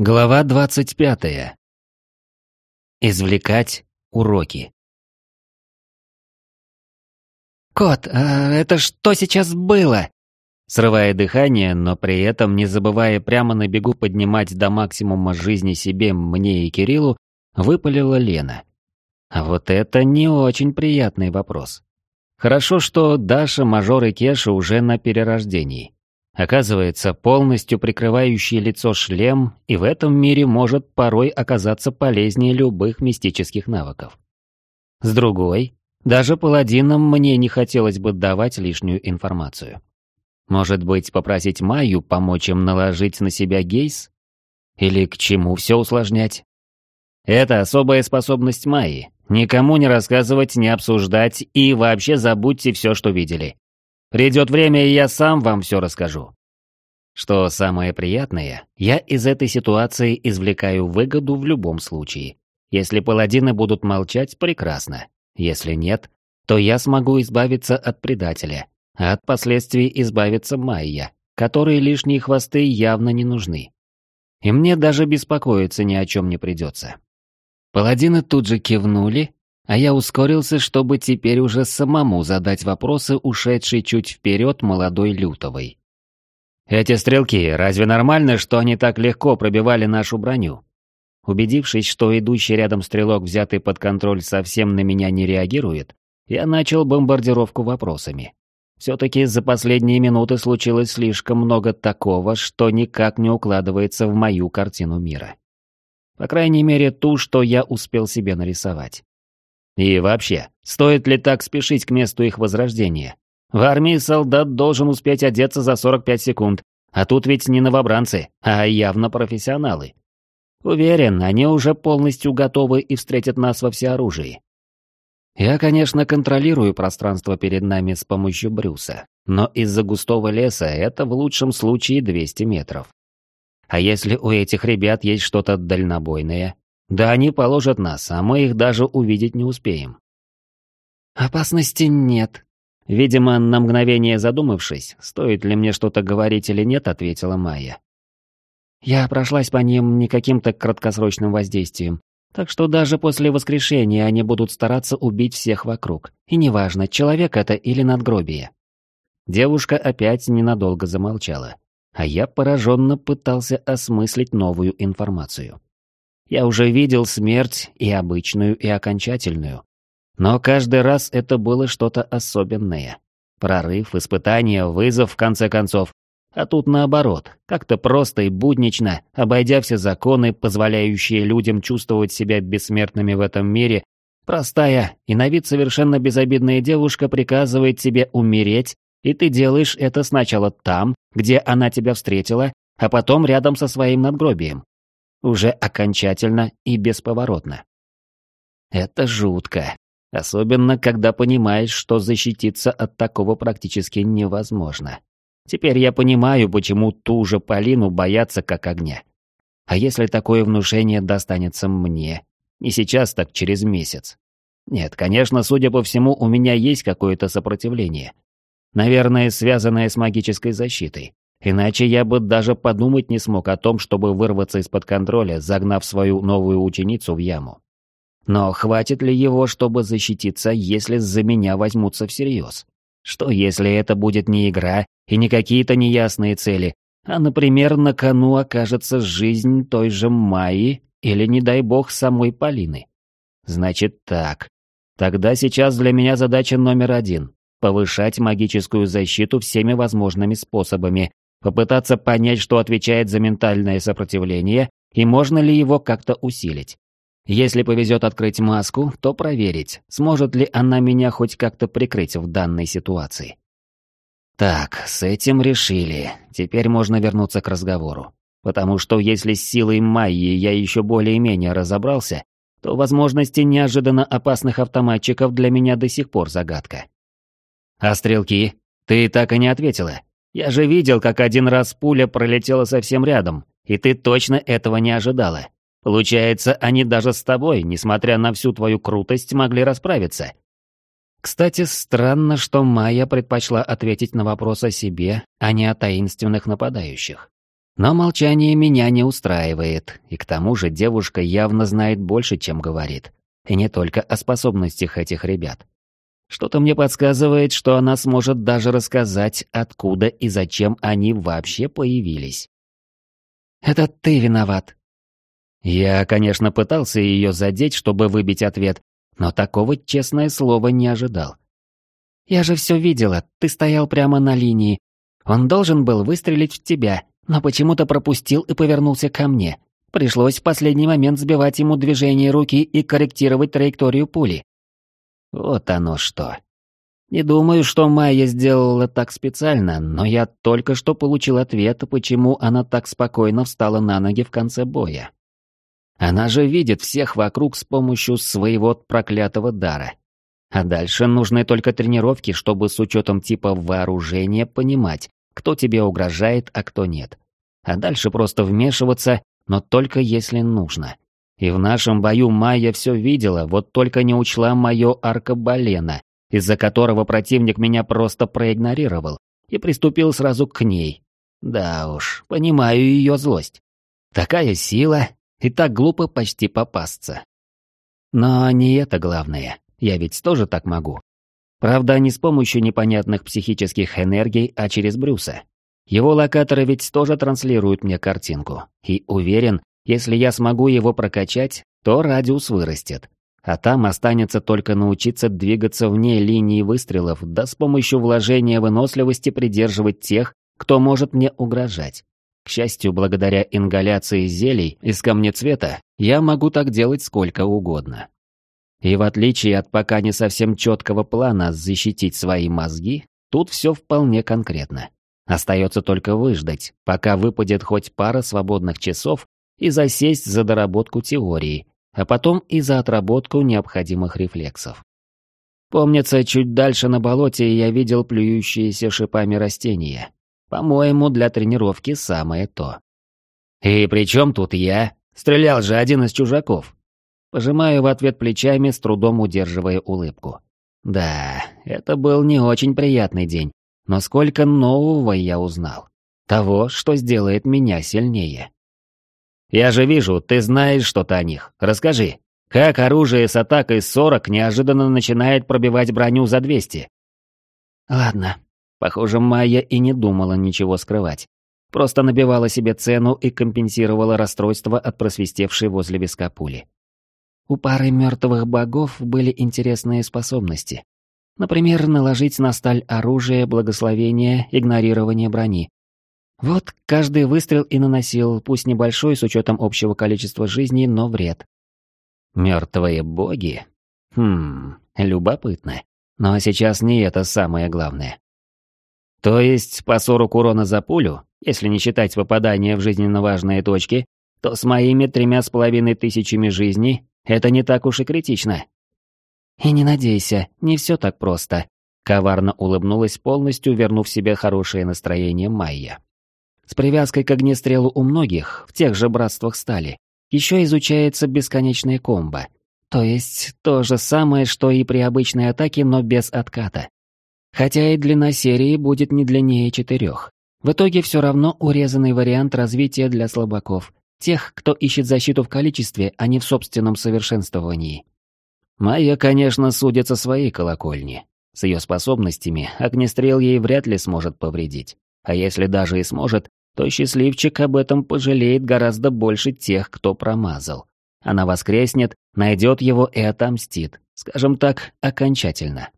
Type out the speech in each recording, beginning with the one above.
Глава 25. Извлекать уроки. «Кот, а это что сейчас было?» Срывая дыхание, но при этом не забывая прямо на бегу поднимать до максимума жизни себе, мне и Кириллу, выпалила Лена. А вот это не очень приятный вопрос. Хорошо, что Даша, Мажор и Кеша уже на перерождении. Оказывается, полностью прикрывающий лицо шлем и в этом мире может порой оказаться полезнее любых мистических навыков. С другой, даже паладинам мне не хотелось бы давать лишнюю информацию. Может быть, попросить Майю помочь им наложить на себя гейс? Или к чему все усложнять? Это особая способность Майи. Никому не рассказывать, не обсуждать и вообще забудьте все, что видели. Придет время, и я сам вам все расскажу. Что самое приятное, я из этой ситуации извлекаю выгоду в любом случае. Если паладины будут молчать, прекрасно. Если нет, то я смогу избавиться от предателя, а от последствий избавиться Майя, которой лишние хвосты явно не нужны. И мне даже беспокоиться ни о чем не придется. Паладины тут же кивнули, а я ускорился, чтобы теперь уже самому задать вопросы ушедшей чуть вперед молодой Лютовой. «Эти стрелки, разве нормально, что они так легко пробивали нашу броню?» Убедившись, что идущий рядом стрелок, взятый под контроль, совсем на меня не реагирует, я начал бомбардировку вопросами. Все-таки за последние минуты случилось слишком много такого, что никак не укладывается в мою картину мира. По крайней мере, ту, что я успел себе нарисовать. И вообще, стоит ли так спешить к месту их возрождения? В армии солдат должен успеть одеться за 45 секунд, а тут ведь не новобранцы, а явно профессионалы. Уверен, они уже полностью готовы и встретят нас во всеоружии. Я, конечно, контролирую пространство перед нами с помощью Брюса, но из-за густого леса это в лучшем случае 200 метров. А если у этих ребят есть что-то дальнобойное, да они положат нас, а мы их даже увидеть не успеем. Опасности нет. Видимо, на мгновение задумавшись, стоит ли мне что-то говорить или нет, ответила Майя. Я прошлась по ним не каким-то краткосрочным воздействием, так что даже после воскрешения они будут стараться убить всех вокруг. И неважно, человек это или надгробие. Девушка опять ненадолго замолчала, а я пораженно пытался осмыслить новую информацию. Я уже видел смерть и обычную, и окончательную. Но каждый раз это было что-то особенное. Прорыв, испытание, вызов, в конце концов. А тут наоборот, как-то просто и буднично, обойдя все законы, позволяющие людям чувствовать себя бессмертными в этом мире, простая и на вид совершенно безобидная девушка приказывает тебе умереть, и ты делаешь это сначала там, где она тебя встретила, а потом рядом со своим надгробием уже окончательно и бесповоротно. Это жутко, особенно когда понимаешь, что защититься от такого практически невозможно. Теперь я понимаю, почему ту же Полину боятся как огня. А если такое внушение достанется мне? Не сейчас, так через месяц. Нет, конечно, судя по всему, у меня есть какое-то сопротивление. Наверное, связанное с магической защитой. Иначе я бы даже подумать не смог о том, чтобы вырваться из-под контроля, загнав свою новую ученицу в яму. Но хватит ли его, чтобы защититься, если за меня возьмутся всерьез? Что если это будет не игра и не какие-то неясные цели, а, например, на кону окажется жизнь той же Майи или, не дай бог, самой Полины? Значит так. Тогда сейчас для меня задача номер один — повышать магическую защиту всеми возможными способами, попытаться понять, что отвечает за ментальное сопротивление и можно ли его как-то усилить. Если повезет открыть маску, то проверить, сможет ли она меня хоть как-то прикрыть в данной ситуации. Так, с этим решили. Теперь можно вернуться к разговору. Потому что если с силой Майи я еще более-менее разобрался, то возможности неожиданно опасных автоматчиков для меня до сих пор загадка. А стрелки? Ты так и не ответила. Я же видел, как один раз пуля пролетела совсем рядом, и ты точно этого не ожидала. Получается, они даже с тобой, несмотря на всю твою крутость, могли расправиться. Кстати, странно, что Майя предпочла ответить на вопрос о себе, а не о таинственных нападающих. Но молчание меня не устраивает, и к тому же девушка явно знает больше, чем говорит. И не только о способностях этих ребят. Что-то мне подсказывает, что она сможет даже рассказать, откуда и зачем они вообще появились. «Это ты виноват». Я, конечно, пытался ее задеть, чтобы выбить ответ, но такого, честное слово, не ожидал. «Я же все видела, ты стоял прямо на линии. Он должен был выстрелить в тебя, но почему-то пропустил и повернулся ко мне. Пришлось в последний момент сбивать ему движение руки и корректировать траекторию пули. Вот оно что. Не думаю, что Майя сделала так специально, но я только что получил ответ, почему она так спокойно встала на ноги в конце боя. Она же видит всех вокруг с помощью своего проклятого дара. А дальше нужны только тренировки, чтобы с учетом типа вооружения понимать, кто тебе угрожает, а кто нет. А дальше просто вмешиваться, но только если нужно. И в нашем бою Майя все видела, вот только не учла мое аркабалена, из-за которого противник меня просто проигнорировал и приступил сразу к ней. Да уж, понимаю ее злость. Такая сила, и так глупо почти попасться. Но не это главное, я ведь тоже так могу. Правда, не с помощью непонятных психических энергий, а через Брюса. Его локаторы ведь тоже транслируют мне картинку. И уверен, если я смогу его прокачать, то радиус вырастет. А там останется только научиться двигаться вне линии выстрелов, да с помощью вложения выносливости придерживать тех, кто может мне угрожать. К счастью, благодаря ингаляции зелий из камнецвета, я могу так делать сколько угодно. И в отличие от пока не совсем четкого плана защитить свои мозги, тут все вполне конкретно. Остается только выждать, пока выпадет хоть пара свободных часов и засесть за доработку теории, а потом и за отработку необходимых рефлексов. Помнится, чуть дальше на болоте я видел плюющиеся шипами растения. По-моему, для тренировки самое то. «И при чем тут я? Стрелял же один из чужаков!» Пожимаю в ответ плечами, с трудом удерживая улыбку. Да, это был не очень приятный день, но сколько нового я узнал. Того, что сделает меня сильнее. Я же вижу, ты знаешь что-то о них. Расскажи, как оружие с атакой 40 неожиданно начинает пробивать броню за 200? Ладно. Похоже, Майя и не думала ничего скрывать. Просто набивала себе цену и компенсировала расстройство от просвистевшей возле виска пули. У пары мертвых богов были интересные способности. Например, наложить на сталь оружие, благословение, игнорирование брони. Вот каждый выстрел и наносил, пусть небольшой с учетом общего количества жизней, но вред. Мертвые боги? Хм, любопытно. Но сейчас не это самое главное. То есть по 40 урона за пулю, если не считать попадания в жизненно важные точки, то с моими тремя с половиной тысячами жизней это не так уж и критично. И не надейся, не все так просто. Коварно улыбнулась, полностью вернув себе хорошее настроение Майя. С привязкой к огнестрелу у многих, в тех же братствах стали, еще изучается бесконечная комбо. То есть то же самое, что и при обычной атаке, но без отката. Хотя и длина серии будет не длиннее четырех. В итоге все равно урезанный вариант развития для слабаков, тех, кто ищет защиту в количестве, а не в собственном совершенствовании. Майя, конечно, судится своей колокольни. С ее способностями огнестрел ей вряд ли сможет повредить. А если даже и сможет, то счастливчик об этом пожалеет гораздо больше тех, кто промазал. Она воскреснет, найдет его и отомстит, скажем так, окончательно.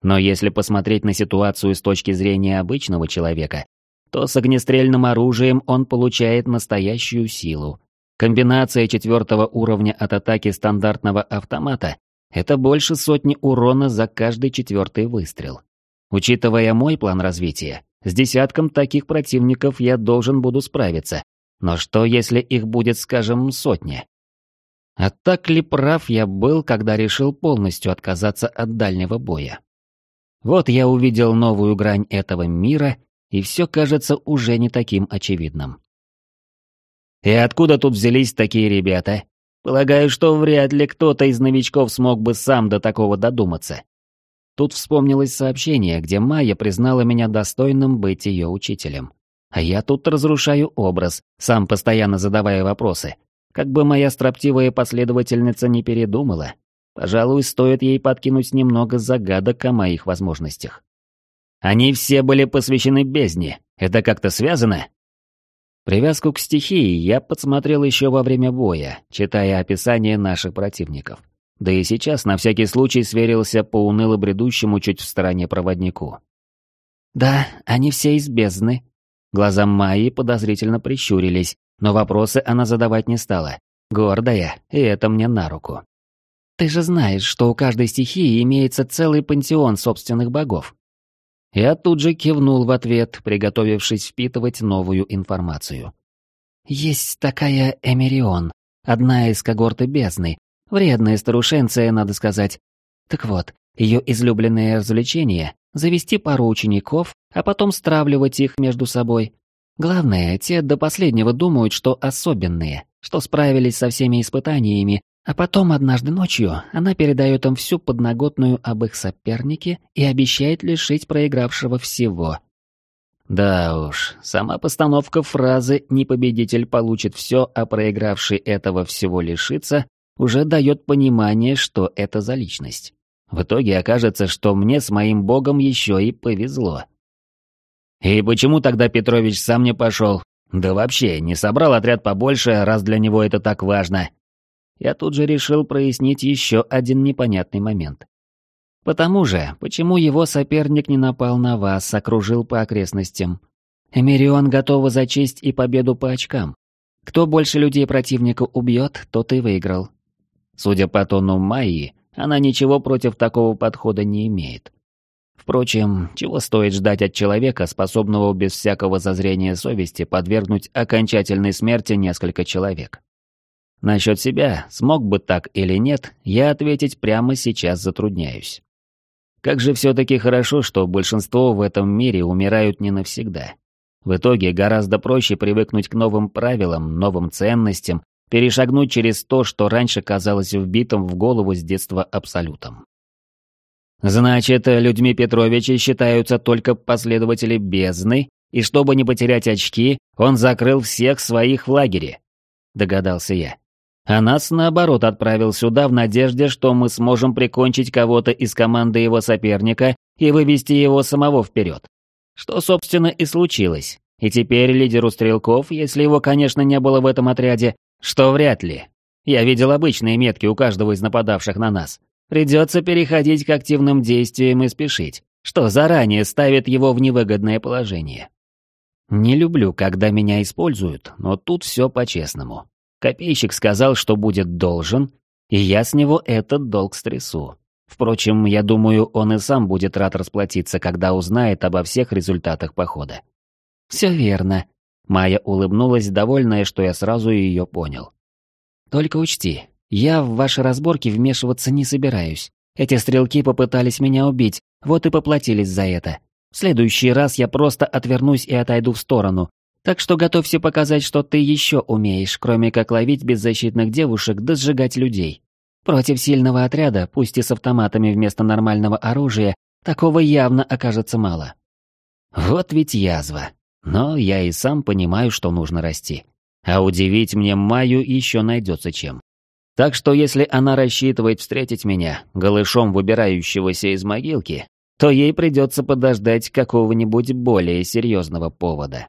Но если посмотреть на ситуацию с точки зрения обычного человека, то с огнестрельным оружием он получает настоящую силу. Комбинация четвертого уровня от атаки стандартного автомата – это больше сотни урона за каждый четвертый выстрел. Учитывая мой план развития, с десятком таких противников я должен буду справиться. Но что, если их будет, скажем, сотня? А так ли прав я был, когда решил полностью отказаться от дальнего боя? Вот я увидел новую грань этого мира, и все кажется уже не таким очевидным. И откуда тут взялись такие ребята? Полагаю, что вряд ли кто-то из новичков смог бы сам до такого додуматься. Тут вспомнилось сообщение, где Майя признала меня достойным быть ее учителем. А я тут разрушаю образ, сам постоянно задавая вопросы. Как бы моя строптивая последовательница не передумала, пожалуй, стоит ей подкинуть немного загадок о моих возможностях. Они все были посвящены бездне. Это как-то связано? Привязку к стихии я подсмотрел еще во время боя, читая описание наших противников. Да и сейчас на всякий случай сверился по уныло бредущему чуть в стороне проводнику. «Да, они все из бездны». Глаза Майи подозрительно прищурились, но вопросы она задавать не стала. Гордая, и это мне на руку. «Ты же знаешь, что у каждой стихии имеется целый пантеон собственных богов». Я тут же кивнул в ответ, приготовившись впитывать новую информацию. «Есть такая Эмерион, одна из когорты бездны, вредная старушенция, надо сказать. Так вот, ее излюбленное развлечение — завести пару учеников, а потом стравливать их между собой. Главное, те до последнего думают, что особенные, что справились со всеми испытаниями, а потом однажды ночью она передает им всю подноготную об их сопернике и обещает лишить проигравшего всего. Да уж, сама постановка фразы «не победитель получит все, а проигравший этого всего лишится» уже дает понимание, что это за личность. В итоге окажется, что мне с моим богом еще и повезло. И почему тогда Петрович сам не пошел? Да вообще, не собрал отряд побольше, раз для него это так важно. Я тут же решил прояснить еще один непонятный момент. Потому же, почему его соперник не напал на вас, окружил по окрестностям? Эмирион готова за честь и победу по очкам. Кто больше людей противника убьет, тот и выиграл. Судя по тону Майи, она ничего против такого подхода не имеет. Впрочем, чего стоит ждать от человека, способного без всякого зазрения совести подвергнуть окончательной смерти несколько человек? Насчет себя, смог бы так или нет, я ответить прямо сейчас затрудняюсь. Как же все-таки хорошо, что большинство в этом мире умирают не навсегда. В итоге гораздо проще привыкнуть к новым правилам, новым ценностям, перешагнуть через то, что раньше казалось вбитым в голову с детства абсолютом. Значит, людьми Петровича считаются только последователи бездны, и чтобы не потерять очки, он закрыл всех своих в лагере. Догадался я. А нас, наоборот, отправил сюда в надежде, что мы сможем прикончить кого-то из команды его соперника и вывести его самого вперед. Что, собственно, и случилось. И теперь лидеру стрелков, если его, конечно, не было в этом отряде, что вряд ли. Я видел обычные метки у каждого из нападавших на нас. Придется переходить к активным действиям и спешить, что заранее ставит его в невыгодное положение. Не люблю, когда меня используют, но тут все по-честному. Копейщик сказал, что будет должен, и я с него этот долг стрясу. Впрочем, я думаю, он и сам будет рад расплатиться, когда узнает обо всех результатах похода. «Все верно», — Майя улыбнулась, довольная, что я сразу ее понял. «Только учти, я в ваши разборки вмешиваться не собираюсь. Эти стрелки попытались меня убить, вот и поплатились за это. В следующий раз я просто отвернусь и отойду в сторону. Так что готовься показать, что ты еще умеешь, кроме как ловить беззащитных девушек да сжигать людей. Против сильного отряда, пусть и с автоматами вместо нормального оружия, такого явно окажется мало. Вот ведь язва. Но я и сам понимаю, что нужно расти. А удивить мне Маю еще найдется чем. Так что если она рассчитывает встретить меня, голышом выбирающегося из могилки, то ей придется подождать какого-нибудь более серьезного повода.